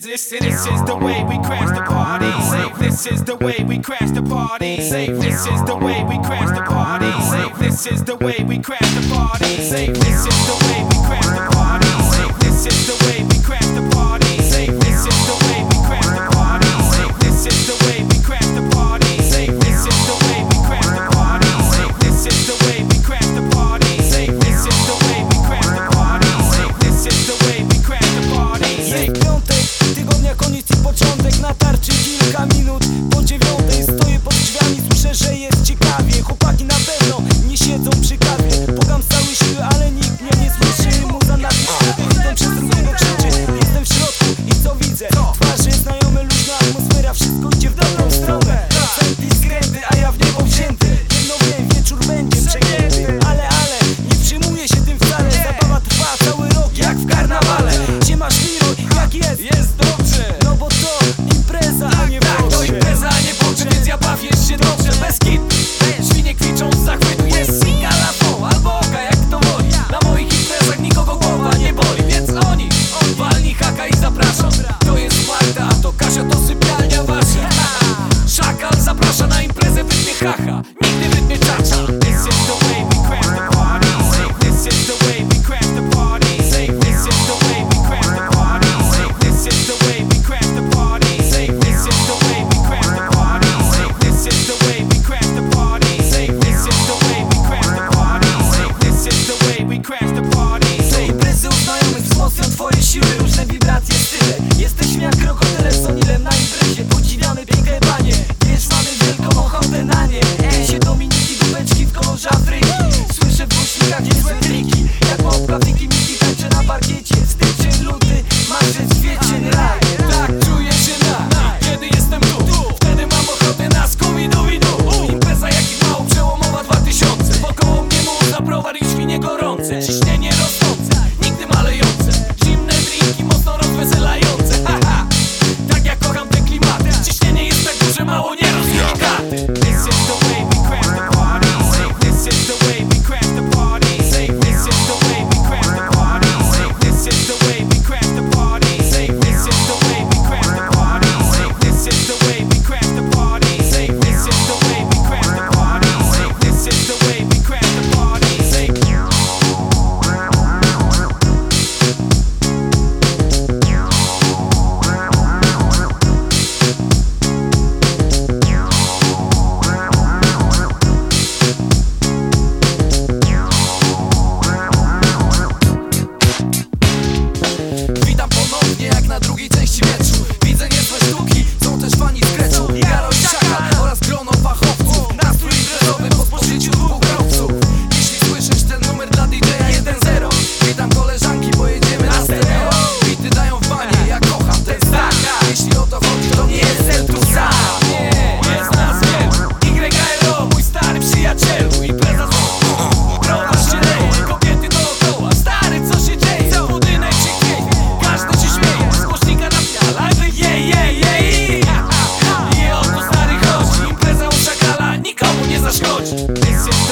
This is the way we crash the party. Safe, this is the way we crash the party. Safe, this is the way we crash the party. Safe, this is the way we crash the party. Safe, this is the way we crash the party. Safe, this is the way noc This is